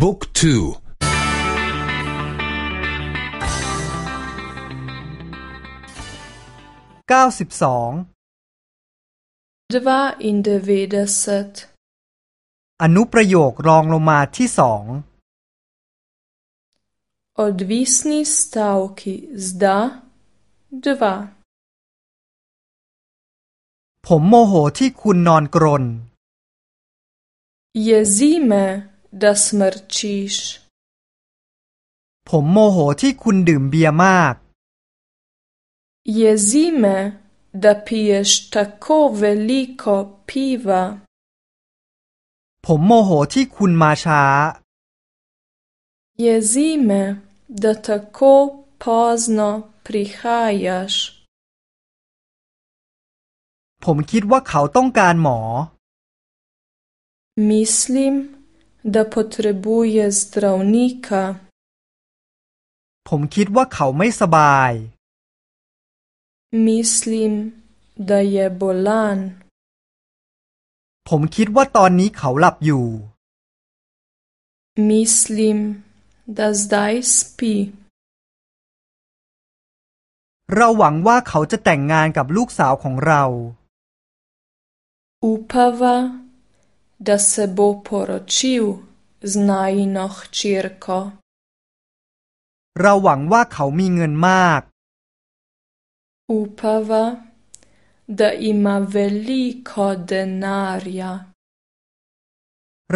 บุ๊กทูเก้าสิบสอง dva in devetdeset อนุประโยครองลงมาที่สอง Odvisni stavki zda dva ผมโมโหที่คุณนอนกรน Jezi me, da smrčiš. ผมโมโหที่คุณดื่มเบียร์มาก Jezi me, da piješ tako veliko piva. ผมโมโหที่คุณมาช้า Jezi me, da tako pozno prihajaš. ผมคิดว่าเขาต้องการหมอ Mislim, da potrebuje zdravnika. ผมคิดว่าเขาไม่สบาย Mislim, da je bolan. ผมคิดว่าตอนนี้เขาหลับอยู่ Mislim, da zdaj spi. เราหวังว่าเขาจะแต่งงานกับลูกสาวของเรา Upava, da se bo poročil z najino hčerko. เราหวังว่าเขามีเงินมาก Upava, da ima veliko denarja.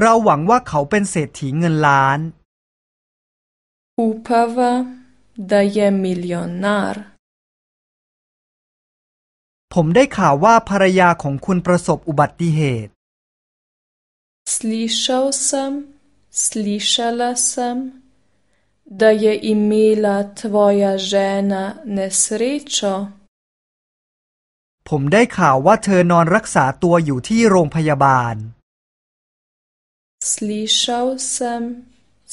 เราหวังว่าเขาเป็นเศรษฐีเงินล้าน Upava, da je milijonar. ผมได้ข่าวว่าภรรยาของคุณประสบอุบัติเหตุ Slišal sem, slišala sem, da je imela tvoja žena nesrečo. ผมได้ข่าวว่าเธอนอนรักษาตัวอยู่ที่โรงพยาบาล Slišal sem,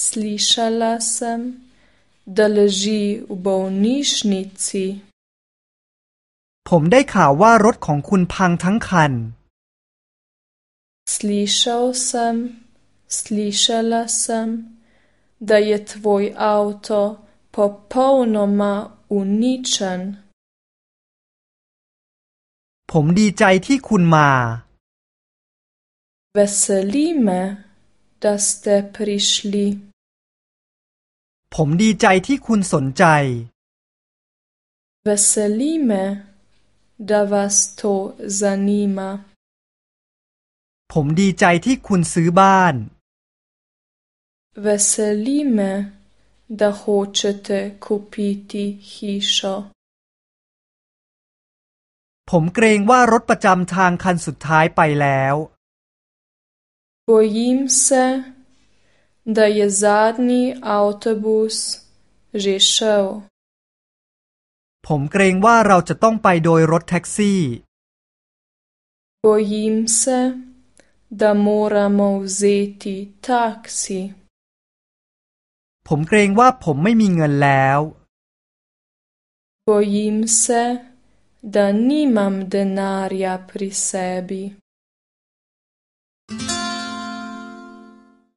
slišala sem, da leži v bolnišnici. ผมได้ข่าวว่ารถของคุณพังทั้งคัน Slišal sem, slišala sem, da je tvoj avto popolnoma uničen. ผมดีใจที่คุณมา Veseli me, da ste prišli. ผมดีใจที่คุณสนใจ Veseli me, da vas to zanima. ผมดีใจที่คุณซื้อบ้าน Veseli me, da hočete kupiti hišo. ผมเกรงว่ารถประจำทางคันสุดท้ายไปแล้ว Bojim se, da je zadnji avtobus že šel. ผมเกรงว่าเราจะต้องไปโดยรถแท็กซี่ Bojim se, da moramo vzeti taksi. ผมเกรงว่าผมไม่มีเงินแล้ว Bojim se, da nimam denarja pri sebi.